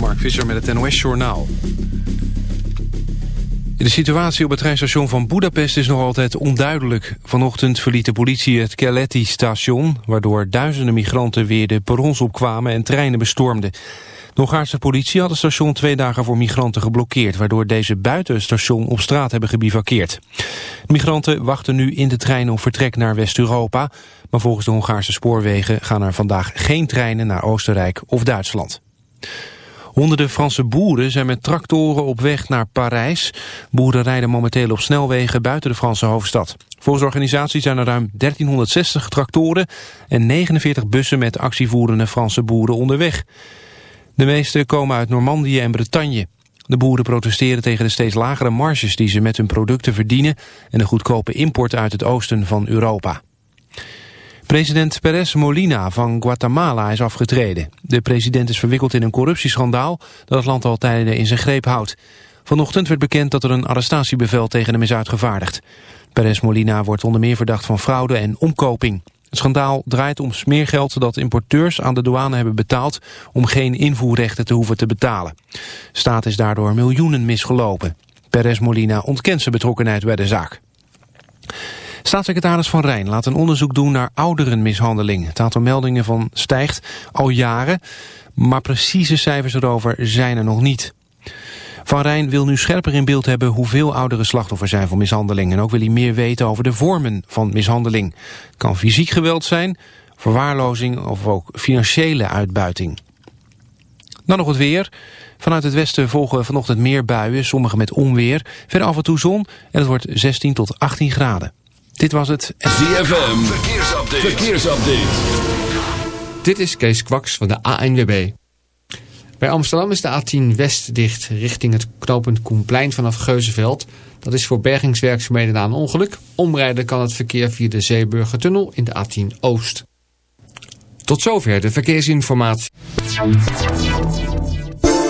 Mark Visser met het NOS-journaal. De situatie op het treinstation van Budapest is nog altijd onduidelijk. Vanochtend verliet de politie het Keleti-station... waardoor duizenden migranten weer de perrons opkwamen en treinen bestormden. De Hongaarse politie had het station twee dagen voor migranten geblokkeerd... waardoor deze buiten het station op straat hebben gebivakkeerd. De migranten wachten nu in de trein op vertrek naar West-Europa... maar volgens de Hongaarse spoorwegen gaan er vandaag geen treinen naar Oostenrijk of Duitsland. Honderden Franse boeren zijn met tractoren op weg naar Parijs. Boeren rijden momenteel op snelwegen buiten de Franse hoofdstad. Volgens organisatie zijn er ruim 1360 tractoren en 49 bussen met actievoerende Franse boeren onderweg. De meeste komen uit Normandië en Bretagne. De boeren protesteren tegen de steeds lagere marges die ze met hun producten verdienen en de goedkope import uit het oosten van Europa. President Perez Molina van Guatemala is afgetreden. De president is verwikkeld in een corruptieschandaal dat het land al tijden in zijn greep houdt. Vanochtend werd bekend dat er een arrestatiebevel tegen hem is uitgevaardigd. Perez Molina wordt onder meer verdacht van fraude en omkoping. Het schandaal draait om smeergeld dat importeurs aan de douane hebben betaald om geen invoerrechten te hoeven te betalen. Staat is daardoor miljoenen misgelopen. Perez Molina ontkent zijn betrokkenheid bij de zaak. Staatssecretaris Van Rijn laat een onderzoek doen naar ouderenmishandeling. Het aantal meldingen van stijgt al jaren, maar precieze cijfers erover zijn er nog niet. Van Rijn wil nu scherper in beeld hebben hoeveel ouderen slachtoffers zijn van mishandeling. En ook wil hij meer weten over de vormen van mishandeling. Het kan fysiek geweld zijn, verwaarlozing of ook financiële uitbuiting. Dan nog het weer. Vanuit het westen volgen vanochtend meer buien, sommige met onweer. Verder af en toe zon en het wordt 16 tot 18 graden. Dit was het ZFM Verkeersupdate. Verkeersupdate. Dit is Kees Kwaks van de ANWB. Bij Amsterdam is de A10 West dicht richting het knooppunt Koenplein vanaf Geuzenveld. Dat is voor bergingswerkzaamheden na een ongeluk. Omrijden kan het verkeer via de Zeeburgertunnel in de A10 Oost. Tot zover de verkeersinformatie.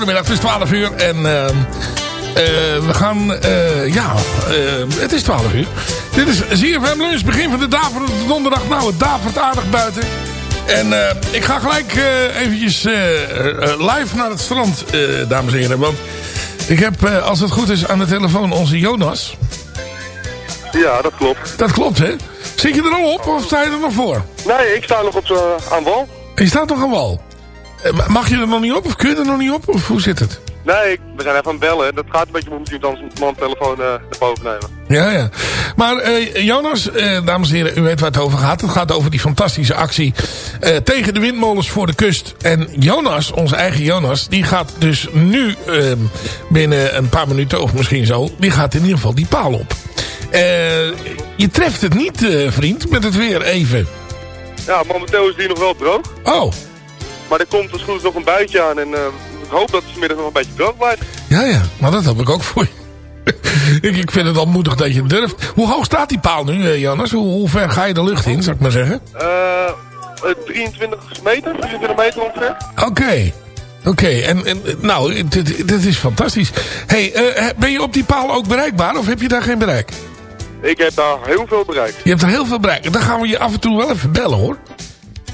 Goedemiddag, het is 12 uur en uh, uh, we gaan, uh, ja, het is 12 uur. Dit is ZFM Lunch, begin van de daverende donderdag. Nou, het davert aardig buiten. En ik ga gelijk eventjes live naar het strand, dames en heren. Want ik heb, als het goed is, aan de telefoon onze Jonas. Ja, dat klopt. Dat klopt, hè? Zit je er al op of sta je er nog voor? Nee, ik sta nog op, aan wal. Je staat nog aan wal? Eh, mag je er nog niet op? Of kun je er nog niet op? Of hoe zit het? Nee, we zijn even aan het bellen. Dat gaat een beetje je dan mijn telefoon uh, naar boven nemen. Ja, ja. Maar uh, Jonas, uh, dames en heren, u weet waar het over gaat. Het gaat over die fantastische actie tegen de windmolens voor de kust. En Jonas, onze eigen Jonas, die gaat dus nu ehm, binnen een paar minuten of misschien zo... die gaat in ieder geval die paal op. je treft het niet, vriend, met het weer even. Ja, momenteel is die nog wel droog. Oh. Maar er komt dus goed nog een buitje aan en uh, ik hoop dat het vanmiddag nog een beetje droog blijft. Ja, ja, maar dat heb ik ook voor je. ik, ik vind het al moedig dat je durft. Hoe hoog staat die paal nu, uh, Jannes? Hoe, hoe, ver ga je de lucht in, zou ik maar zeggen? Uh, 23 meter, 24 meter ongeveer. Oké. Oké, en, en nou, dit, is fantastisch. hey, uh, ben je op die paal ook bereikbaar of heb je daar geen bereik? Ik heb daar heel veel bereik. Je hebt er heel veel bereik. Dan gaan we je af en toe wel even bellen hoor.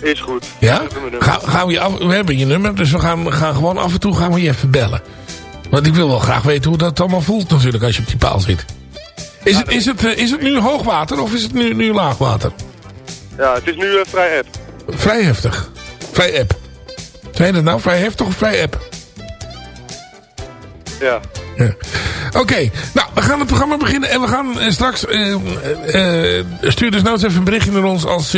Is goed. Ja? Ga, gaan we, je af, we hebben je nummer, dus we gaan, gaan gewoon af en toe gaan we je even bellen. Want ik wil wel graag weten hoe dat allemaal voelt natuurlijk als je op die paal zit. Is, het, is, het, eh, is het nu hoogwater of is het nu, nu laagwater? Ja, het is nu uh, vrij app. Vrij heftig. Vrij app. Zijn het nou vrij heftig of vrij app? Ja. Ja. Oké, nou, we gaan het programma beginnen. En we gaan eh, straks... Uh, uh, stuur dus nou eens even een berichtje naar ons. Als,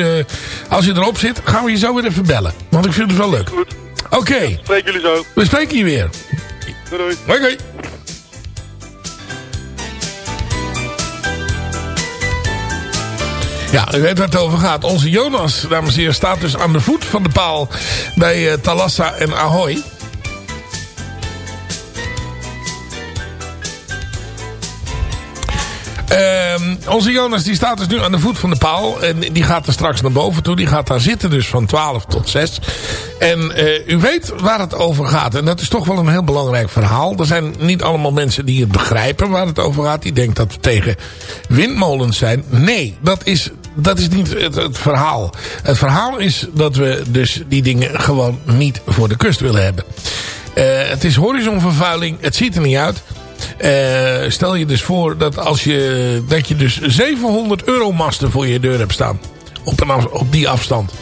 als je erop zit, gaan we je zo weer even bellen. Want ik vind het wel leuk. Oké. Okay. Spreek jullie zo. We spreken je weer. Doei doei. Okay. Ja, u weet waar het over gaat. Onze Jonas, dames en heren, staat dus aan de voet van de paal bij Talassa en Ahoy. Uh, onze Jonas die staat dus nu aan de voet van de paal. En die gaat er straks naar boven toe. Die gaat daar zitten dus van 12 tot 6. En uh, u weet waar het over gaat. En dat is toch wel een heel belangrijk verhaal. Er zijn niet allemaal mensen die het begrijpen waar het over gaat. Die denken dat we tegen windmolens zijn. Nee, dat is, dat is niet het, het verhaal. Het verhaal is dat we dus die dingen gewoon niet voor de kust willen hebben. Uh, het is horizonvervuiling. Het ziet er niet uit. Uh, stel je dus voor dat als je, dat je dus 700 euro masten voor je deur hebt staan. Op, op die afstand.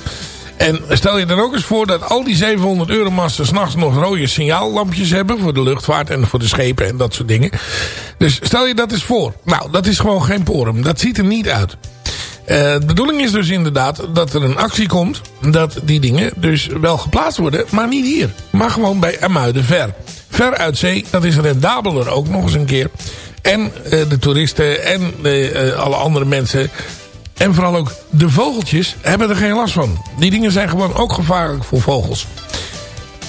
En stel je dan ook eens voor dat al die 700 euro masten s'nachts nog rode signaallampjes hebben. Voor de luchtvaart en voor de schepen en dat soort dingen. Dus stel je dat eens voor. Nou, dat is gewoon geen porum. Dat ziet er niet uit. Uh, de bedoeling is dus inderdaad dat er een actie komt. Dat die dingen dus wel geplaatst worden. Maar niet hier. Maar gewoon bij Amuiden ver ver uit zee. Dat is rendabeler ook nog eens een keer. En uh, de toeristen en uh, alle andere mensen... en vooral ook de vogeltjes hebben er geen last van. Die dingen zijn gewoon ook gevaarlijk voor vogels.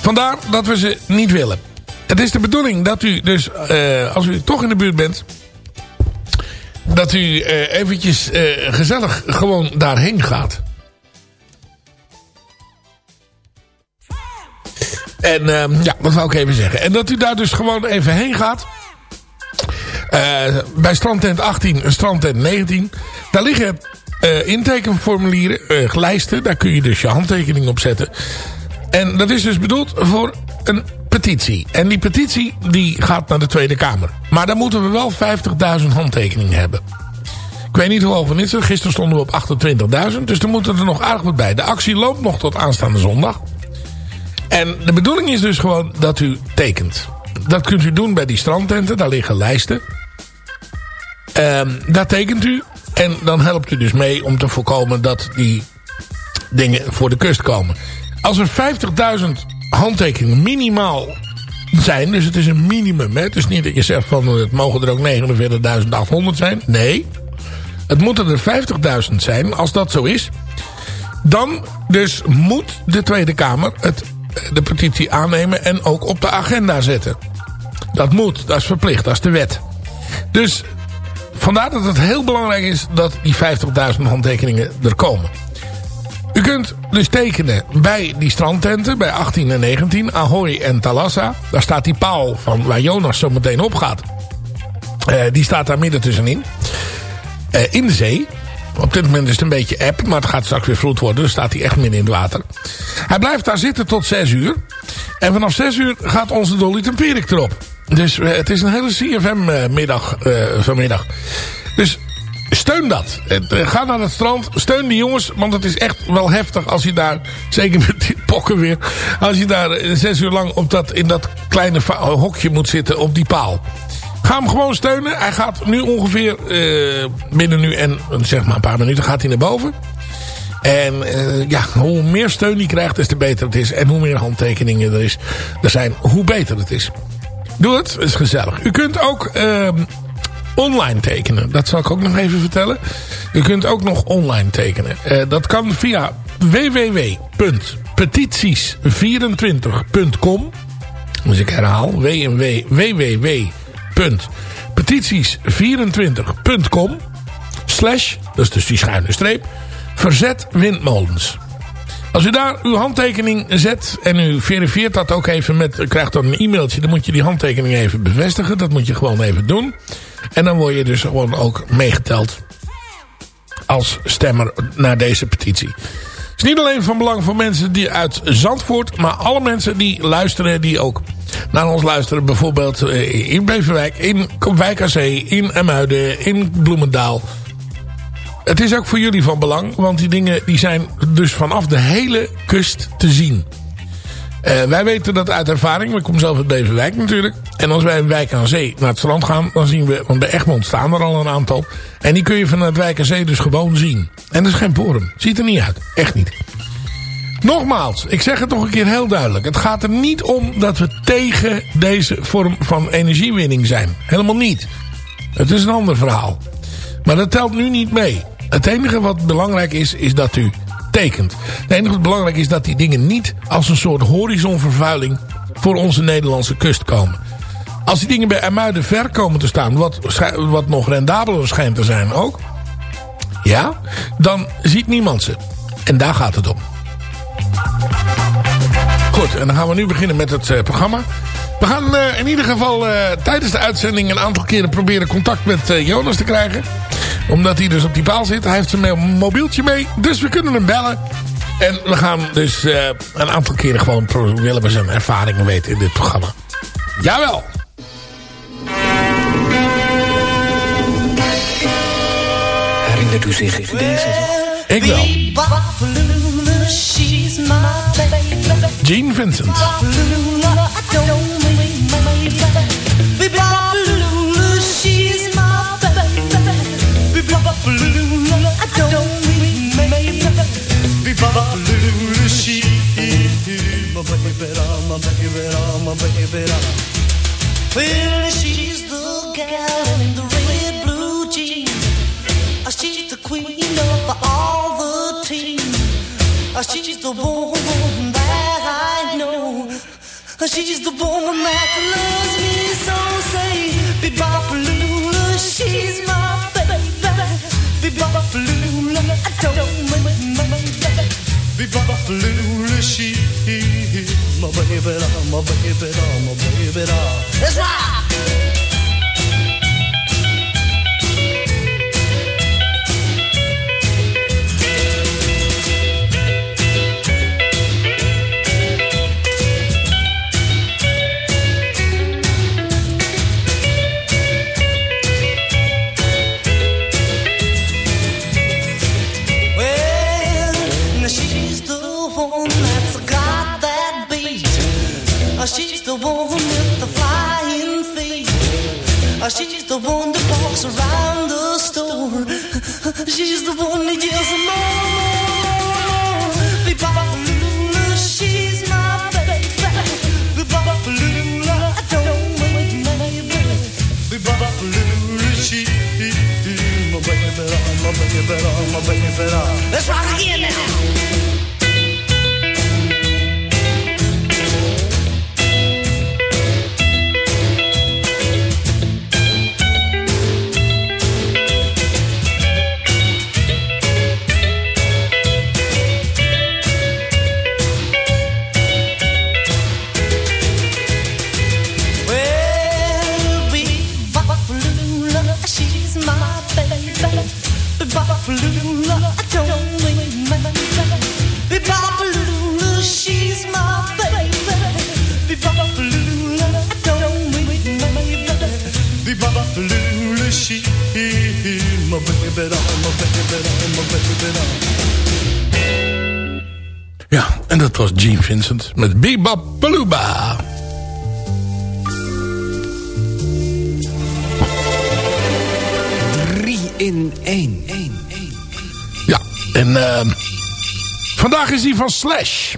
Vandaar dat we ze niet willen. Het is de bedoeling dat u dus, als u toch in de buurt bent... dat u eventjes gezellig gewoon daarheen gaat. En uh, ja, dat wou ik even zeggen. En dat u daar dus gewoon even heen gaat. Uh, bij strandtent 18 en strandtent 19. Daar liggen uh, intekenformulieren, uh, lijsten. Daar kun je dus je handtekening op zetten. En dat is dus bedoeld voor een petitie. En die petitie die gaat naar de Tweede Kamer. Maar dan moeten we wel 50.000 handtekeningen hebben. Ik weet niet hoeveel van is er. Gisteren stonden we op 28.000. Dus er moeten er nog aardig wat bij. De actie loopt nog tot aanstaande zondag. En de bedoeling is dus gewoon dat u tekent. Dat kunt u doen bij die strandtenten. Daar liggen lijsten. Um, daar tekent u. En dan helpt u dus mee om te voorkomen dat die dingen voor de kust komen. Als er 50.000 handtekeningen minimaal zijn. Dus het is een minimum. Hè? Het is niet dat je zegt van het mogen er ook 49.800 zijn. Nee. Het moeten er 50.000 zijn. Als dat zo is. Dan dus moet de Tweede Kamer het de petitie aannemen en ook op de agenda zetten. Dat moet, dat is verplicht, dat is de wet. Dus vandaar dat het heel belangrijk is dat die 50.000 handtekeningen er komen. U kunt dus tekenen bij die strandtenten, bij 18 en 19, Ahoy en Talassa. Daar staat die paal van waar Jonas zo meteen op gaat. Uh, die staat daar midden tussenin. Uh, in de zee. Op dit moment is het een beetje app, maar het gaat straks weer vloed worden. Dus staat hij echt midden in het water. Hij blijft daar zitten tot 6 uur. En vanaf 6 uur gaat onze Dolly Tempierik erop. Dus uh, het is een hele CFM-middag vanmiddag. Dus steun dat. Ga naar het strand. Steun die jongens. Want het is echt wel heftig als je daar... Zeker met die pokken weer. Als je daar zes uur lang op dat, in dat kleine hokje moet zitten. Op die paal. Ga hem gewoon steunen. Hij gaat nu ongeveer uh, binnen nu en zeg maar een paar minuten gaat hij naar boven. En uh, ja, hoe meer steun hij krijgt, des te beter het is. En hoe meer handtekeningen er, is, er zijn, hoe beter het is. Doe het, het is gezellig. U kunt ook uh, online tekenen. Dat zal ik ook nog even vertellen. U kunt ook nog online tekenen. Dat kan via www.petities24.com Dus ik herhaal. www.petities24.com Slash, dat is dus die schuine streep. Verzet windmolens. Als u daar uw handtekening zet en u verifieert dat ook even met... U krijgt dan een e-mailtje, dan moet je die handtekening even bevestigen. Dat moet je gewoon even doen. En dan word je dus gewoon ook meegeteld als stemmer naar deze petitie. Het is niet alleen van belang voor mensen die uit Zandvoort... maar alle mensen die luisteren, die ook naar ons luisteren. Bijvoorbeeld eh, in Beverwijk, in Wijk aan Zee, in Emuiden, in Bloemendaal. Het is ook voor jullie van belang, want die dingen die zijn dus vanaf de hele kust te zien. Uh, wij weten dat uit ervaring. We komen zelf uit Beverwijk natuurlijk. En als wij in Wijk aan Zee naar het strand gaan... dan zien we, want bij Egmond staan er al een aantal. En die kun je vanuit Wijk aan Zee dus gewoon zien. En dat is geen porum. Ziet er niet uit. Echt niet. Nogmaals, ik zeg het nog een keer heel duidelijk. Het gaat er niet om dat we tegen deze vorm van energiewinning zijn. Helemaal niet. Het is een ander verhaal. Maar dat telt nu niet mee. Het enige wat belangrijk is, is dat u tekent. Het enige wat belangrijk is dat die dingen niet als een soort horizonvervuiling voor onze Nederlandse kust komen. Als die dingen bij Ermuiden ver komen te staan, wat, wat nog rendabeler schijnt te zijn ook. Ja, dan ziet niemand ze. En daar gaat het om. Goed, en dan gaan we nu beginnen met het uh, programma. We gaan uh, in ieder geval uh, tijdens de uitzending een aantal keren proberen contact met Jonas te krijgen. Omdat hij dus op die paal zit. Hij heeft zijn mobieltje mee, dus we kunnen hem bellen. En we gaan dus een aantal keren gewoon willen we zijn ervaringen weten in dit programma. Jawel! Herinnert u zich deze? Ik wel. Gene Vincent. Well, she's the gal in the red blue jeans. She's the queen of all. She's the woman that I know. She's the woman that loves me so. Say, Bebopalula, she's my baby. Bebopalula, I don't mind my baby. Bebopalula, she my baby, my baby, my baby. That's right. She's the one that walks around the store. She's the one that yells more. Bebopalula, she's my baby. Bebopalula, I don't wait, baby. Bebopalula, she my baby, my baby, my baby. Let's rock again now. Gene Vincent met Bebop Paluba. Drie in één. Ja, en ehm vandaag is die van Slash.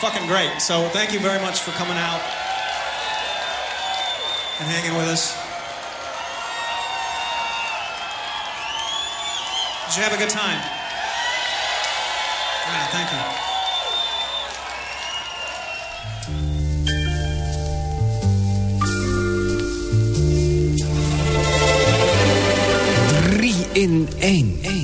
Fucking great. So thank you very much for coming out and hanging with us. Did you have a good time? Yeah, thank you. In één.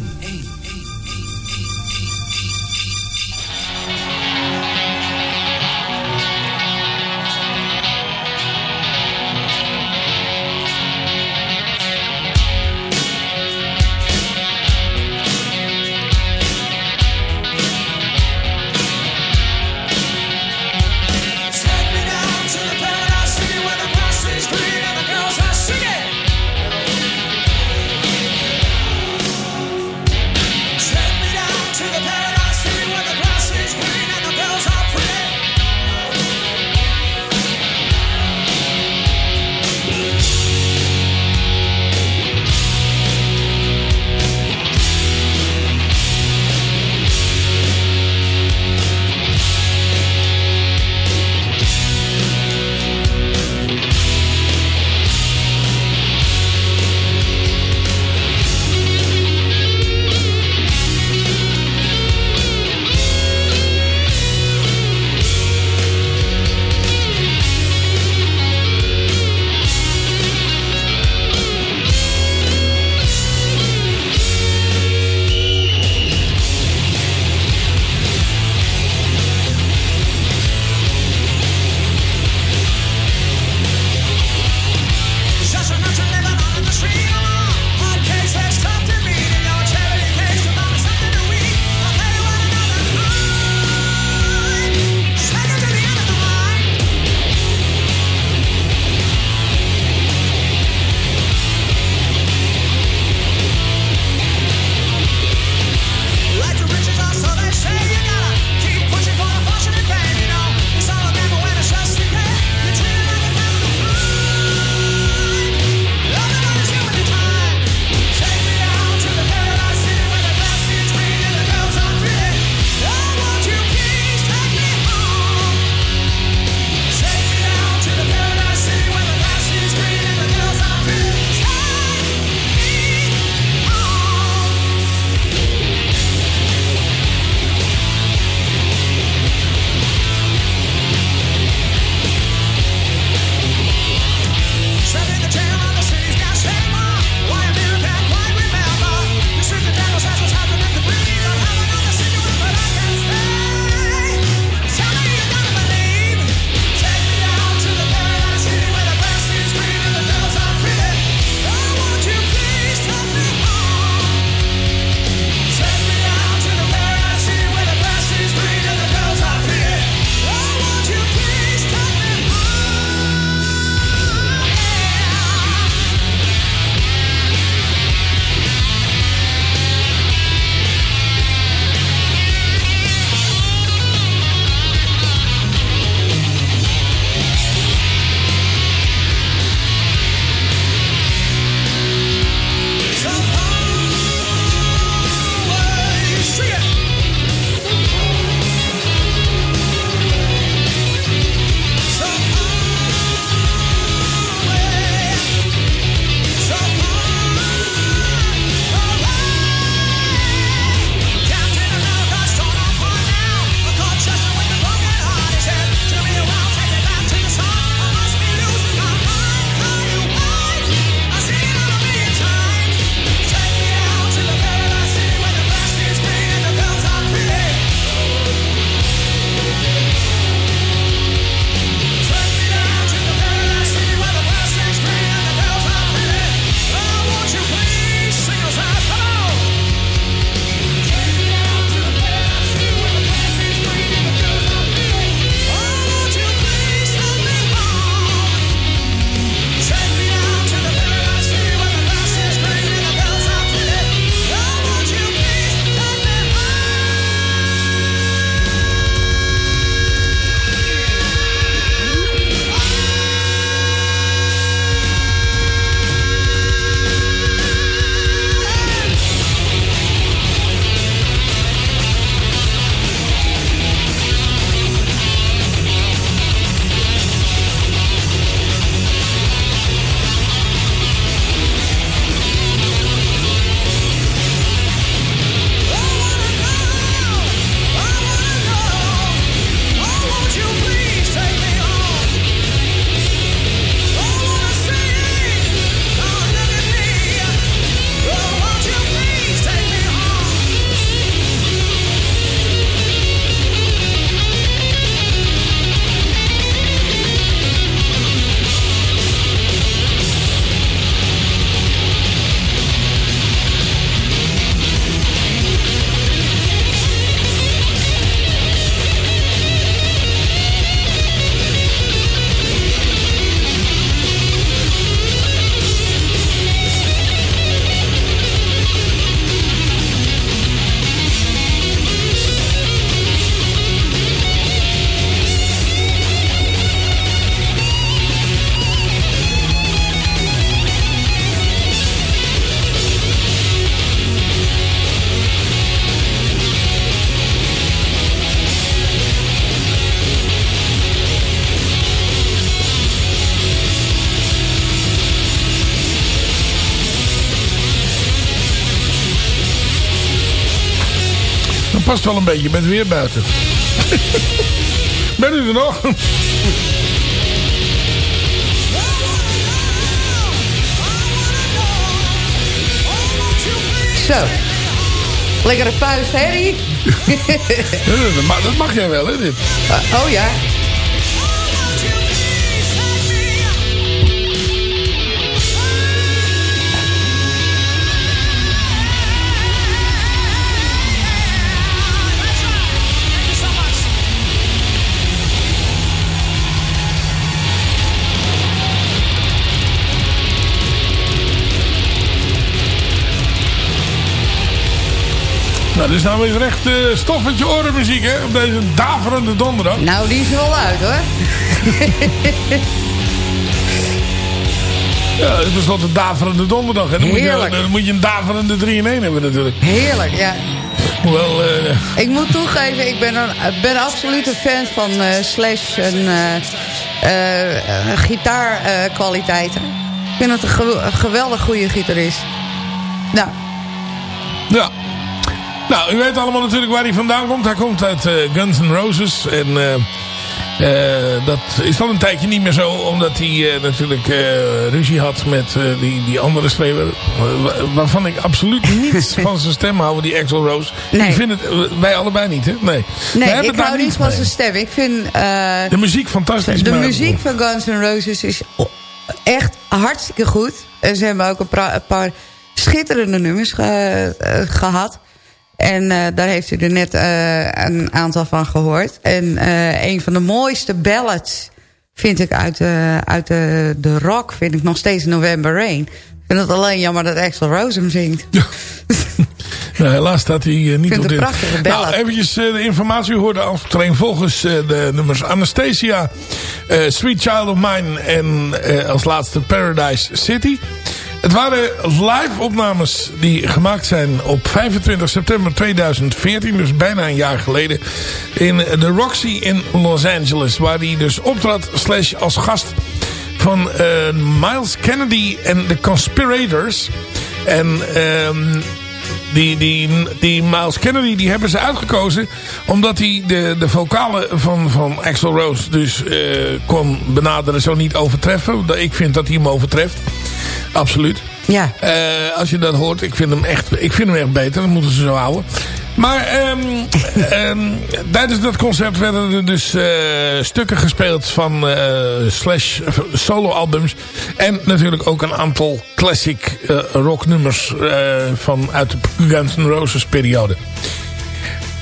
Past wel een beetje met weer buiten. ben u er nog? Zo. Lekkere puist, Harry. Dat, mag, dat mag jij wel, hè, dit? Uh, oh ja. Nou, dit is nou weer echt uh, stoffetje orenmuziek, hè? Op deze daverende donderdag. Nou, die is er wel uit, hoor. Ja, het is een daverende donderdag. Hè? Dan, moet je, dan moet je een daverende 3 in 1 hebben natuurlijk. Heerlijk, ja. Hoewel, eh, Ik moet toegeven, ik ben, een, ben absoluut een fan van eh, Slash en eh, eh, gitaarkwaliteiten. ik vind het een, ge- een geweldig goede gitarist. Nou, ja. Nou, u weet allemaal natuurlijk waar hij vandaan komt. Hij komt uit eh, Guns N' Roses. En eh, eh, dat is al een tijdje niet meer zo. Omdat hij natuurlijk ruzie had met die, die andere schreeuwer. wa- waarvan ik absoluut niets van zijn stem hou. Die Axel Rose. Nee. Ik vind het, wij allebei niet, hè? Nee. nee, ik het hou niet van zijn stem. Ik vind De muziek fantastisch. de maar- muziek van Guns N' Roses is echt hartstikke goed. En ze hebben ook een, paar schitterende nummers ge- eh, gehad. En eh, daar heeft u er net eh, een aantal van gehoord. En eh, een van de mooiste ballads vind ik uit, de, uit de, de rock... vind ik nog steeds November Rain. Ik vind het alleen jammer dat Axel Rose hem zingt. Nou, helaas staat hij niet vind op dit. een prachtige ballad. Nou, eventjes de informatie. U hoorde aftreden volgens de nummers Anastasia, Sweet Child of Mine en als laatste Paradise City. Het waren live opnames die gemaakt zijn op 25 september 2014. Dus bijna een jaar geleden. In de Roxy in Los Angeles. Waar hij dus optrad slash als gast van eh, Miles Kennedy en de Conspirators. En ehm, die, die, die Miles Kennedy die hebben ze uitgekozen omdat hij de, de vocalen van, van Axel Rose dus eh, kon benaderen zo niet overtreffen. Ik vind dat hij hem overtreft. Absoluut. Ja. Eh, als je dat hoort, ik vind hem echt, ik vind hem echt beter. Dat moeten ze zo houden. Maar ehm, ehm, tijdens dat concert werden er dus eh, stukken gespeeld van eh, Slash solo albums. En natuurlijk ook een aantal classic eh, rocknummers van uit de Guns N' Roses periode.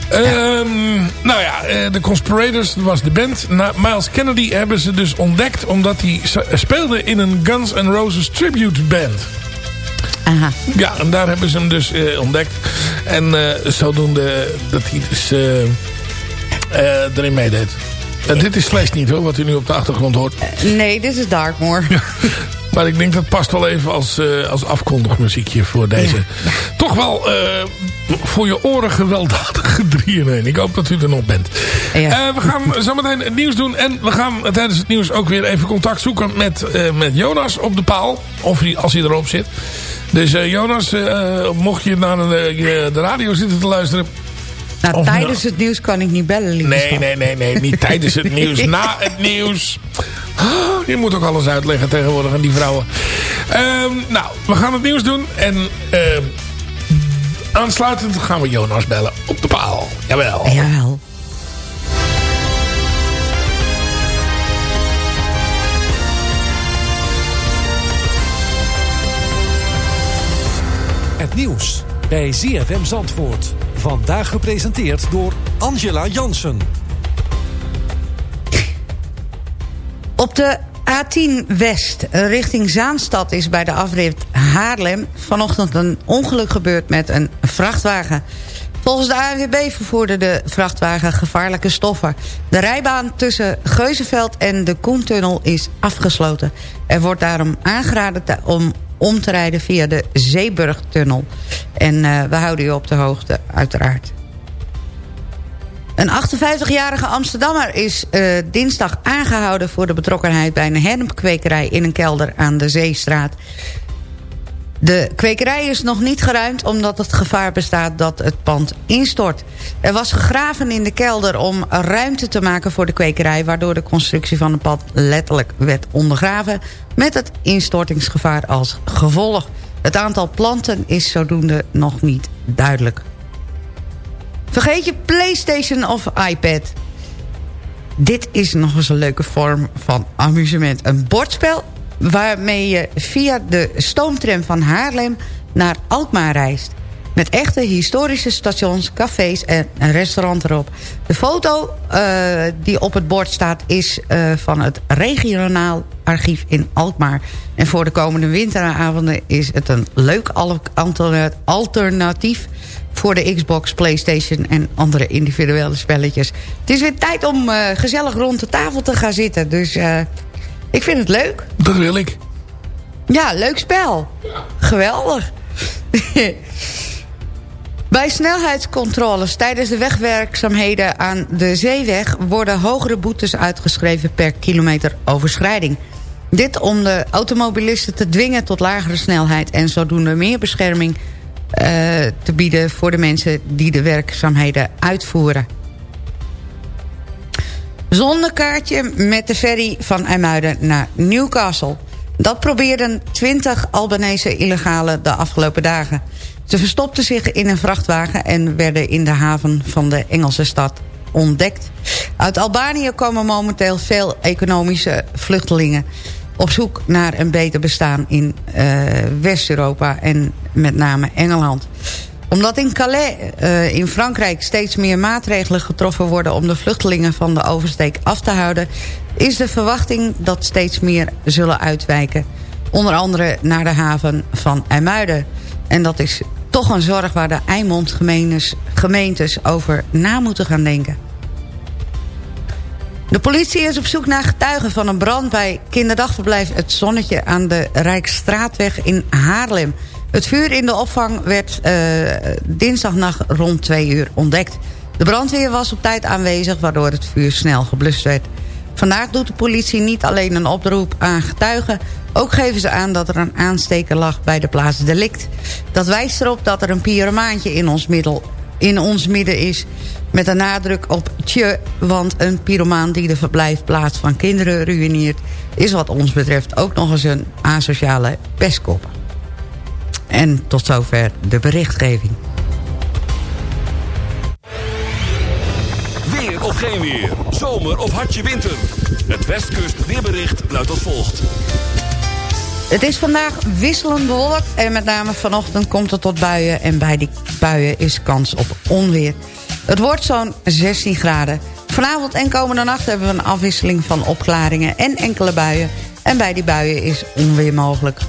Ehm, nou ja, de Conspirators was de band. Na Miles Kennedy hebben ze dus ontdekt omdat hij speelde in een Guns N' Roses tribute band. Aha. Ja, en daar hebben ze hem dus eh, ontdekt. En eh, zodoende dat hij dus eh, erin meedeed. En dit is Slash niet hoor, wat u nu op de achtergrond hoort. Nee, dit is Darkmoor. Maar ik denk dat past wel even als, als afkondigmuziekje voor deze. Toch wel voor je oren gewelddadige 3 in 1. Ik hoop dat u er nog bent. Ja. We gaan zometeen het nieuws doen. En we gaan tijdens het nieuws ook weer even contact zoeken met, met Jonas op de paal. Of hij, als hij erop zit. Dus eh, Jonas, eh, mocht je naar de, de radio zitten te luisteren... Nou, Of tijdens het nieuws kan ik niet bellen, lieve Nee, nee, nee, nee. Niet tijdens het nieuws. Na het nieuws. Oh, je moet ook alles uitleggen tegenwoordig aan die vrouwen. Ehm, nou, we gaan het nieuws doen. En ehm, aansluitend gaan we Jonas bellen. Op de paal. Jawel. Jawel. Nieuws bij ZFM Zandvoort. Vandaag gepresenteerd door Angela Jansen. Op de A10 West richting Zaanstad is bij de afrit Haarlem... vanochtend een ongeluk gebeurd met een vrachtwagen. Volgens de ANWB vervoerde de vrachtwagen gevaarlijke stoffen. De rijbaan tussen Geuzenveld en de Koentunnel is afgesloten. Er wordt daarom aangeraden om om te rijden via de Zeeburgtunnel. En eh, we houden u op de hoogte, uiteraard. Een 58-jarige Amsterdammer is eh, dinsdag aangehouden... voor de betrokkenheid bij een hennepkwekerij in een kelder aan de Zeestraat. De kwekerij is nog niet geruimd omdat het gevaar bestaat dat het pand instort. Er was gegraven in de kelder om ruimte te maken voor de kwekerij... waardoor de constructie van het pand letterlijk werd ondergraven... met het instortingsgevaar als gevolg. Het aantal planten is zodoende nog niet duidelijk. Vergeet je Playstation of iPad. Dit is nog eens een leuke vorm van amusement. Een bordspel waarmee je via de stoomtram van Haarlem naar Alkmaar reist. Met echte historische stations, cafés en een restaurant erop. De foto uh, die op het bord staat is uh, van het regionaal archief in Alkmaar. En voor de komende winteravonden is het een leuk alternatief voor de Xbox, Playstation en andere individuele spelletjes. Het is weer tijd om uh, gezellig rond de tafel te gaan zitten. Dus ik vind het leuk. Dat wil ik. Ja, leuk spel. Geweldig. Bij snelheidscontroles tijdens de wegwerkzaamheden aan de zeeweg... worden hogere boetes uitgeschreven per kilometer overschrijding. Dit om de automobilisten te dwingen tot lagere snelheid... en zodoende meer bescherming uh, te bieden voor de mensen die de werkzaamheden uitvoeren. Zonnekaartje met de ferry van IJmuiden naar Newcastle. Dat probeerden 20 Albanese illegalen de afgelopen dagen. Ze verstopten zich in een vrachtwagen en werden in de haven van de Engelse stad ontdekt. Uit Albanië komen momenteel veel economische vluchtelingen... op zoek naar een beter bestaan in uh, West-Europa en met name Engeland omdat in Calais uh, in Frankrijk steeds meer maatregelen getroffen worden... om de vluchtelingen van de oversteek af te houden... is de verwachting dat steeds meer zullen uitwijken. Onder andere naar de haven van IJmuiden. En dat is toch een zorg waar de Eimond gemeentes, gemeentes over na moeten gaan denken. De politie is op zoek naar getuigen van een brand bij kinderdagverblijf Het Zonnetje aan de Rijksstraatweg in Haarlem. Het vuur in de opvang werd uh, dinsdagnacht rond twee uur ontdekt. De brandweer was op tijd aanwezig, waardoor het vuur snel geblust werd. Vandaag doet de politie niet alleen een oproep aan getuigen... ook geven ze aan dat er een aansteker lag bij de plaats delict. Dat wijst erop dat er een pyromaantje in ons, middel, in ons midden is... met een nadruk op tje, want een pyromaan die de verblijfplaats van kinderen ruïneert... is wat ons betreft ook nog eens een asociale pestkop. En tot zover de berichtgeving. Weer of geen weer, zomer of hartje winter. Het Westkust weerbericht luidt als volgt. Het is vandaag wisselend bewolkt en met name vanochtend komt het tot buien... en bij die buien is kans op onweer. Het wordt zo'n 16 graden. Vanavond en komende nacht hebben we een afwisseling van opklaringen en enkele buien... en bij die buien is onweer mogelijk.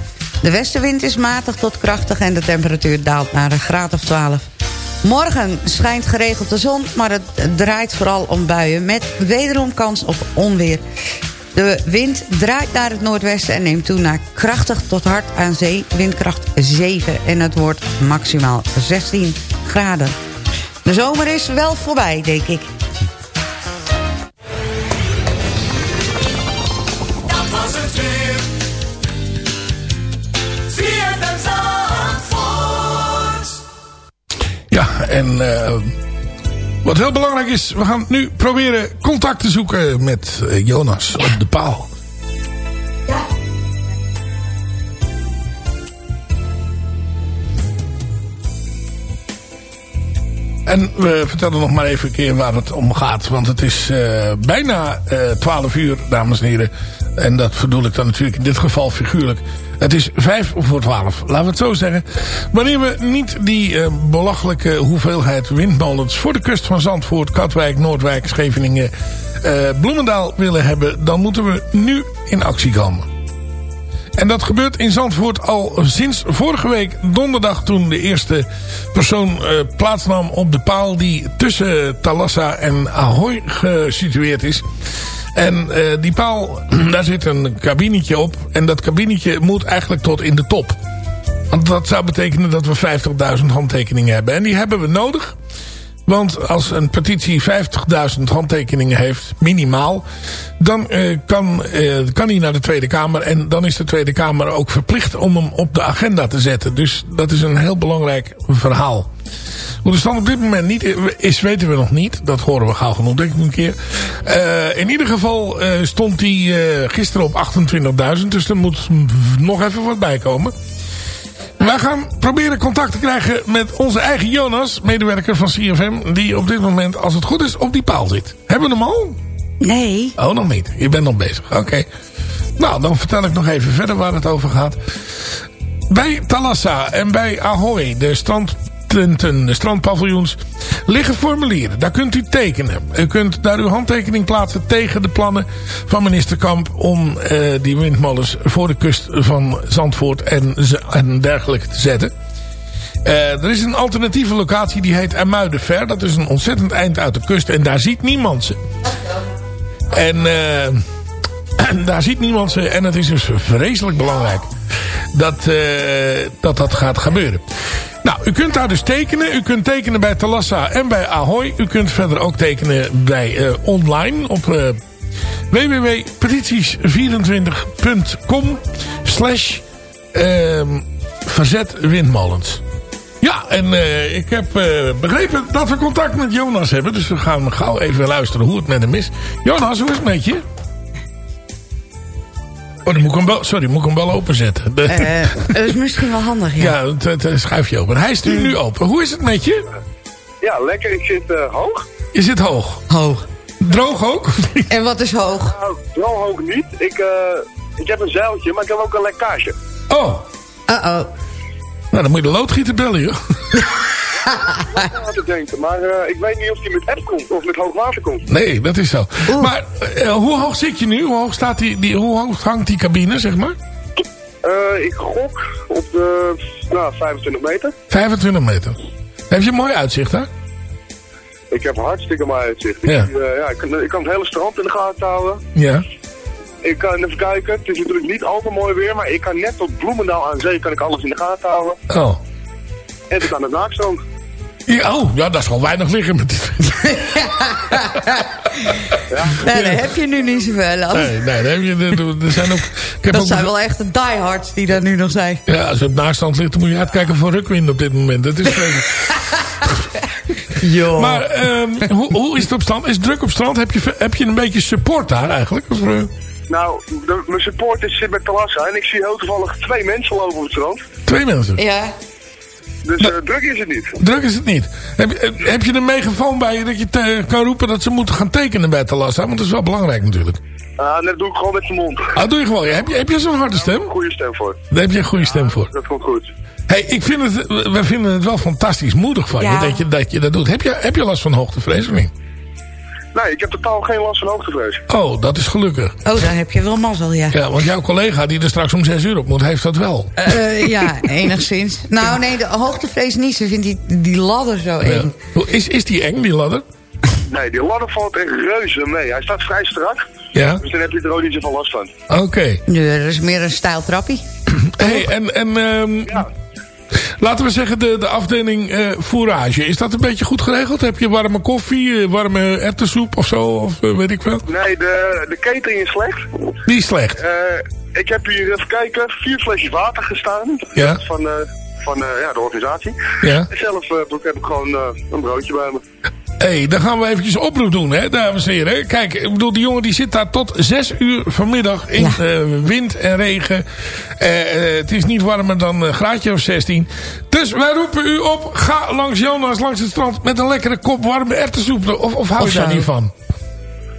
De westenwind is matig tot krachtig en de temperatuur daalt naar een graad of 12. Morgen schijnt geregeld de zon, maar het draait vooral om buien... met wederom kans op onweer. De wind draait naar het noordwesten en neemt toe naar krachtig tot hard aan zee, windkracht 7. En het wordt maximaal 16 graden. De zomer is wel voorbij, denk ik. En uh, wat heel belangrijk is... we gaan nu proberen contact te zoeken met uh, Jonas ja. op de paal. Ja. En we vertellen nog maar even een keer waar het om gaat. Want het is uh, bijna 12 uur, dames en heren. En dat bedoel ik dan natuurlijk in dit geval figuurlijk. Het is vijf voor twaalf, laten we het zo zeggen. Wanneer we niet die uh, belachelijke hoeveelheid windmolens... voor de kust van Zandvoort, Katwijk, Noordwijk, Scheveningen, uh, Bloemendaal willen hebben... dan moeten we nu in actie komen. En dat gebeurt in Zandvoort al sinds vorige week donderdag... toen de eerste persoon uh, plaatsnam op de paal... die tussen Talassa en Ahoy gesitueerd is... En uh, die paal, daar zit een kabinetje op. En dat kabinetje moet eigenlijk tot in de top. Want dat zou betekenen dat we 50.000 handtekeningen hebben. En die hebben we nodig. Want als een petitie 50.000 handtekeningen heeft, minimaal... dan eh, kan, eh, kan hij naar de Tweede Kamer. En dan is de Tweede Kamer ook verplicht om hem op de agenda te zetten. Dus dat is een heel belangrijk verhaal. Hoe de stand op dit moment niet is, weten we nog niet. Dat horen we gauw genoeg, denk ik een keer. Eh, in ieder geval eh, stond hij eh, gisteren op 28.000. Dus er moet nog even wat bij komen. Wij gaan proberen contact te krijgen met onze eigen Jonas, medewerker van CFM. Die op dit moment, als het goed is, op die paal zit. Hebben we hem al? Nee. Oh, nog niet. Je bent nog bezig. Oké. Nou, dan vertel ik nog even verder waar het over gaat. Bij Talassa en bij Ahoy, de strandtenten, strandpaviljoens, liggen formulieren. Daar kunt u tekenen. U kunt daar uw handtekening plaatsen tegen de plannen van minister Kamp... om eh, die windmolens voor de kust van Zandvoort en, en dergelijke te zetten. Eh, er is een alternatieve locatie die heet Amuidenver. Dat is een ontzettend eind uit de kust en daar ziet niemand ze. En... eh, en daar ziet niemand ze. En het is dus vreselijk belangrijk dat, eh, dat dat gaat gebeuren. Nou, u kunt daar dus tekenen. U kunt tekenen bij Talassa en bij Ahoy. U kunt verder ook tekenen bij eh, online op eh, www.petities24.com slash ehm, verzet windmolens. Ja, en eh, ik heb begrepen dat we contact met Jonas hebben. Dus we gaan gauw even luisteren hoe het met hem is. Jonas, hoe is het met je? Oh, dan moet ik hem wel, sorry, moet ik hem wel openzetten. De, Eh, dat is misschien wel handig, ja. ja, het, het, het schuif je open. Hij is nu, nu open. Hoe is het met je? Ja, lekker. Ik zit eh, hoog. Je zit hoog. Hoog. Droog ook? En wat is hoog? Nou, vooral hoog niet. Ik, eh, ik heb een zeiltje, maar ik heb ook een lekkage. Oh, Uh-oh. nou dan moet je de loodgieter bellen, joh. Te denken. Maar eh, ik weet niet of die met eb komt of met hoog water komt. Nee, dat is zo. Maar eh, hoe hoog zit je nu? Hoe hoog, staat die, die, hoe hoog hangt die cabine, zeg maar? Eh, ik gok op de nou, 25 meter. 25 meter. Heb je een mooi uitzicht, hè? Ik heb hartstikke mooi uitzicht. Ik, Ja. eh, ja, ik, kan, ik kan het hele strand in de gaten houden. Ja. Ik kan even kijken. Het is natuurlijk niet al te mooi weer, maar ik kan net tot Bloemendaal aan zee kan ik alles in de gaten houden. Oh. En tot aan het naakstrand. Ja, oh, ja, dat is gewoon weinig liggen met dit. Nee, daar heb je nu niet zoveel aan. Nee, nee, daar heb je, er, zijn ook... Ik heb Dat ook zijn wel echt de diehards die daar nu nog zijn. Ja, als het op naaststand ligt, dan moet je uitkijken voor rukwind op dit moment. Dat is. Jo. Maar ehm, hoe, hoe is het op strand? Is het druk op strand? Heb je, heb je een beetje support daar eigenlijk? Of, eh, Nou, de, mijn supporters zit bij Talassa en ik zie heel toevallig twee mensen lopen op het strand. twee mensen. Ja. Dus eh, druk is het niet. Druk is het niet. Heb, je- heb je een megafoon bij je dat je te- kan roepen dat ze moeten gaan tekenen bij Talassa? Want dat is wel belangrijk natuurlijk. Ah, dat doe ik gewoon met mijn mond. Ah, doe je gewoon. Heb je, heb je zo'n harde stem? Goede stem voor. Daar heb je een goede stem voor. Dat komt goed. Hey, ik vind het, we vinden het wel fantastisch moedig van Ja. je dat, je dat je dat doet. Heb je, heb je last van hoogtevrees of niet? Nee, ik heb totaal geen last van hoogtevrees. Oh, dat is gelukkig. Oh, daar heb je wel mazzel, ja. Ja, want jouw collega die er straks om zes uur op moet, heeft dat wel. Eh, ja, enigszins. Nou, nee, de hoogtevrees niet. Ze vindt die, die ladder zo eng. Is, is die eng, die ladder? Nee, die ladder valt echt reuze mee. Hij staat vrij strak, Ja? dus dan heb je er ook niet zoveel last van. Oké. Nee, dat is meer een stijl trappie. Hey, en, en ehm, Ja. Laten we zeggen de, de afdeling eh fourage. Is dat een beetje goed geregeld? Heb je warme koffie, eh, warme erwtensoep of zo? Of eh, weet ik veel? Nee, de, de catering is slecht. Die is slecht. Eh, ik heb hier, even kijken, vier flesjes water gestaan. Ja. Van, van ja, de organisatie. Ja. En zelf heb ik gewoon een broodje bij me. Hé, hey, dan gaan we eventjes oproep doen, hè, dames en heren. Kijk, ik bedoel, die jongen die zit daar tot zes uur vanmiddag in Ja. eh, wind en regen. Eh, eh, het is niet warmer dan een graadje of 16. Dus wij roepen u op, ga langs Jonas, langs het strand... met een lekkere kop warme erwtensoep. Of, of hou Of je daar niet van?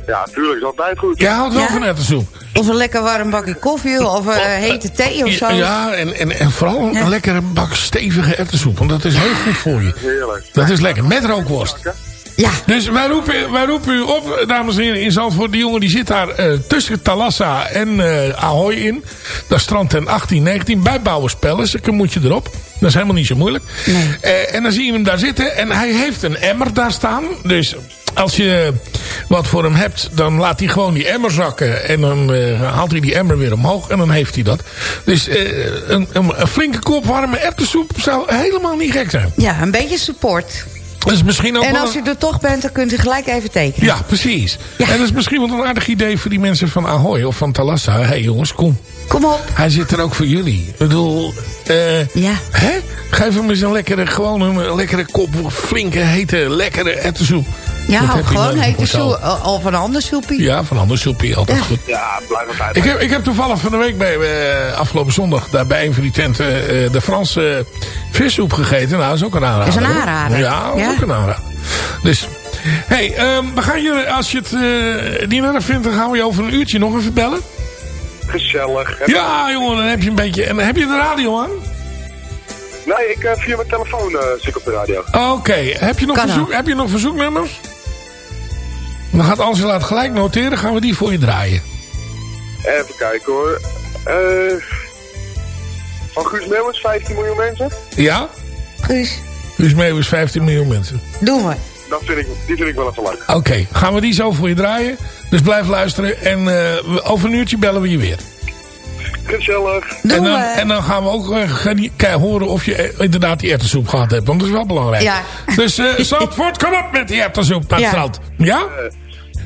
Ja, tuurlijk, is altijd goed. Jij houdt wel Ja? van erwtensoep. Of een lekker warm bakje koffie of eh, hete thee of zo. Ja, en, en, en vooral een Ja. lekkere bak stevige erwtensoep. Want dat is heel goed voor je. Heerlijk. Dat is lekker, met rookworst. Ja. Dus wij roepen, wij roepen u op, dames en heren, in Zandvoort. Die jongen die zit daar eh, tussen Talassa en eh Ahoy in. Dat is strand ten 18, 19. Bij Bouwerspellen. Zeker moet je erop. Dat is helemaal niet zo moeilijk. Eh, en dan zie je hem daar zitten. En hij heeft een emmer daar staan. Dus als je wat voor hem hebt, dan laat hij gewoon die emmer zakken. En dan haalt hij die emmer weer omhoog. En dan heeft hij dat. Dus een, een, een flinke kop warme erwtensoep zou helemaal niet gek zijn. Ja, een beetje support. Dat is misschien ook En als u er toch bent, dan kunt u gelijk even tekenen. Ja, precies. En dat is misschien wel een aardig idee voor die mensen van Ahoy of van Talassa. Hé hey jongens, kom. Kom op. Hij zit er ook voor jullie. Ik bedoel, eh, Ja. hè? geef hem eens een lekkere, gewoon een lekkere kop, flinke, hete, lekkere ettensoep. Ja, je gewoon hete. Of een ander soepie. Ja, van anders soepie, altijd Ja. goed. Ja, blijf altijd. Ik heb, ik heb toevallig van de week bij, eh, afgelopen zondag daar bij een van die tenten eh, de Franse eh, vissoep gegeten. Nou, dat is ook een aanrader. Dat is een aanrader. Ja, dat is Ja. ook een aanrader. Dus, hey, ehm, we gaan je, als je het eh, niet erg vindt, dan gaan we je over een uurtje nog even bellen. Gezellig. Heb- Ja, jongen, dan heb je een beetje... En heb je de radio aan? Nee, ik, via mijn telefoon eh, zit ik op de radio. Oké, heb, je nog verzoek, heb je nog verzoeknummers? Dan gaat Angela het gelijk noteren, gaan we die voor je draaien. Even kijken hoor. Eh van Guus Meeuwis, 15 miljoen mensen. Ja? Guus, Guus Meeuwis, 15 miljoen mensen. doen we. Dat vind ik, die vind ik wel even leuk. Oké, gaan we die zo voor je draaien. Dus blijf luisteren en eh, over een uurtje bellen we je weer. Gezellig. En dan, en dan gaan we ook eh, kei- horen of je inderdaad die erwtensoep gehad hebt. Want dat is wel belangrijk. Ja. Dus eh Zandvoort, kom op met die erwtensoep naar het Ja. strand. Ja?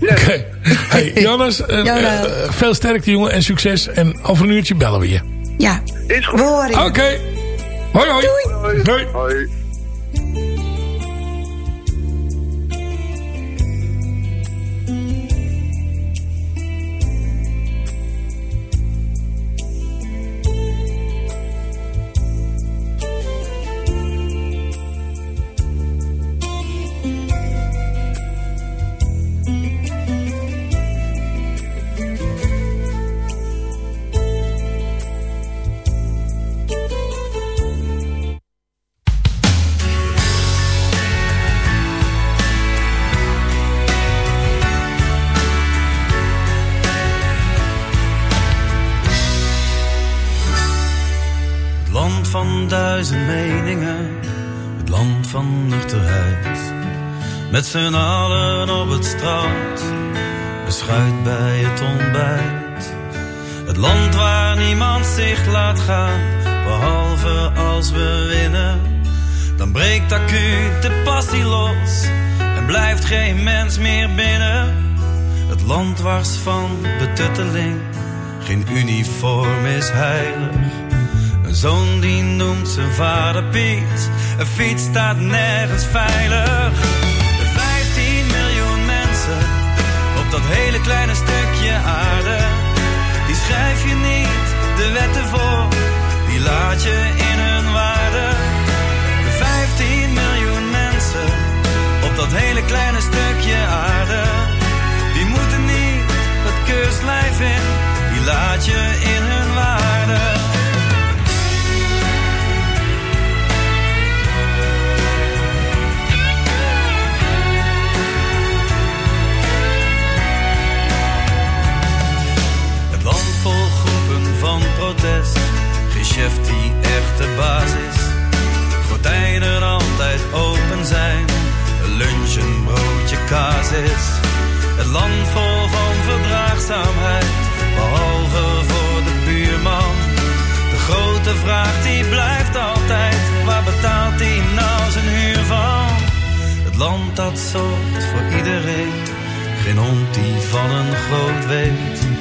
Oké. Hey, Jonas, eh, Jawel. eh, veel sterkte jongen en succes. En over een uurtje bellen we je. Ja, Is goed. Oké. Hoi hoi. Hoi. Doei. Hoi. Land van duizend meningen, het land van nuchterheid. Met z'n allen op het strand, beschuit bij het ontbijt. Het land waar niemand zich laat gaan, behalve als we winnen. Dan breekt acuut de passie los en blijft geen mens meer binnen. Het land wars van betutteling, geen uniform is heilig. Een zoon die noemt zijn vader Piet. Een fiets staat nergens veilig. De 15 miljoen mensen op dat hele kleine stukje aarde. Die schrijf je niet de wetten voor, die laat je in hun waarde. De 15 miljoen mensen op dat hele kleine stukje aarde. Die moeten niet het keurslijf in, die laat je in hun waarde. Van protest. Geen chef die echt de baas is. Gordijnen altijd open zijn. Lunch, een broodje kaas is. Het land vol van verdraagzaamheid. Behalve voor de buurman. De grote vraag die blijft altijd. Waar betaalt hij nou zijn huur van? Het land dat zorgt voor iedereen. Geen hond die van een groot weet.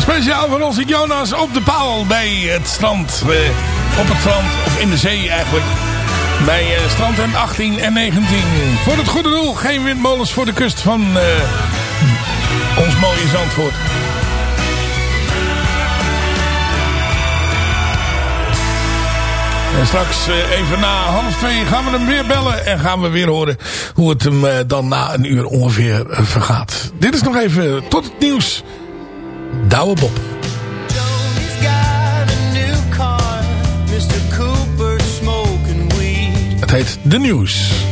Speciaal voor onze Jonas op de paal bij het strand. eh, op het strand, of in de zee eigenlijk. Bij eh, strand en 18 en 19. Voor het goede doel, geen windmolens voor de kust van eh, ons mooie Zandvoort. En straks eh, even na half twee gaan we hem weer bellen. En gaan we weer horen hoe het hem eh, dan na een uur ongeveer vergaat. Dit is nog even tot het nieuws. Douwe Bob. Mr. Cooper smoking weed. Het heet De Nieuws.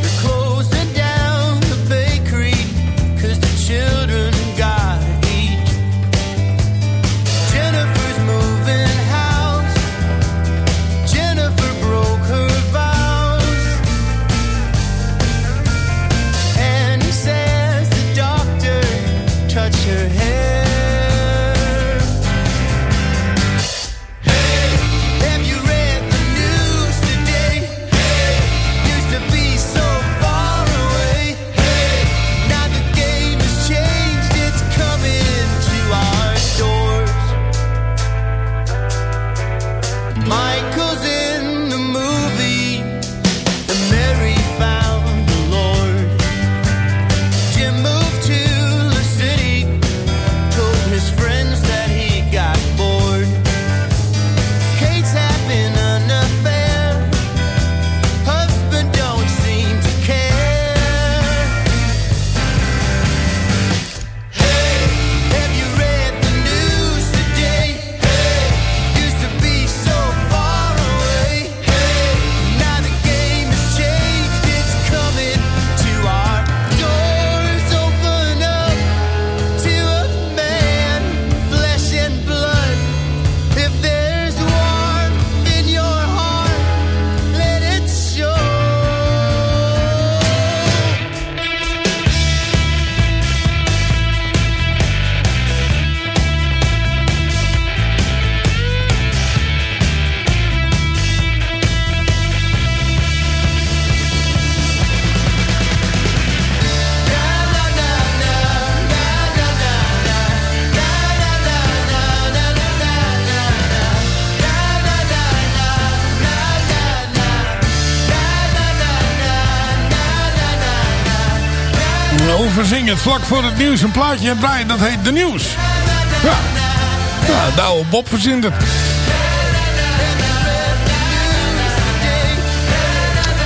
Voor het nieuws een plaatje en draaien. Dat heet De Nieuws. Ja. Ja, Douwe Bob verzint het.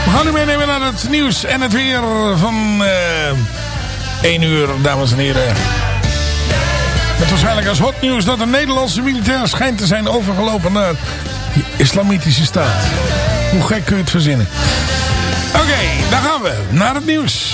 We gaan u meenemen naar het nieuws en het weer van eh 1 uur, dames en heren. Met waarschijnlijk als hot nieuws dat een Nederlandse militair schijnt te zijn overgelopen naar de islamitische staat. Hoe gek kun je het verzinnen? Oké, daar gaan we. Naar het nieuws.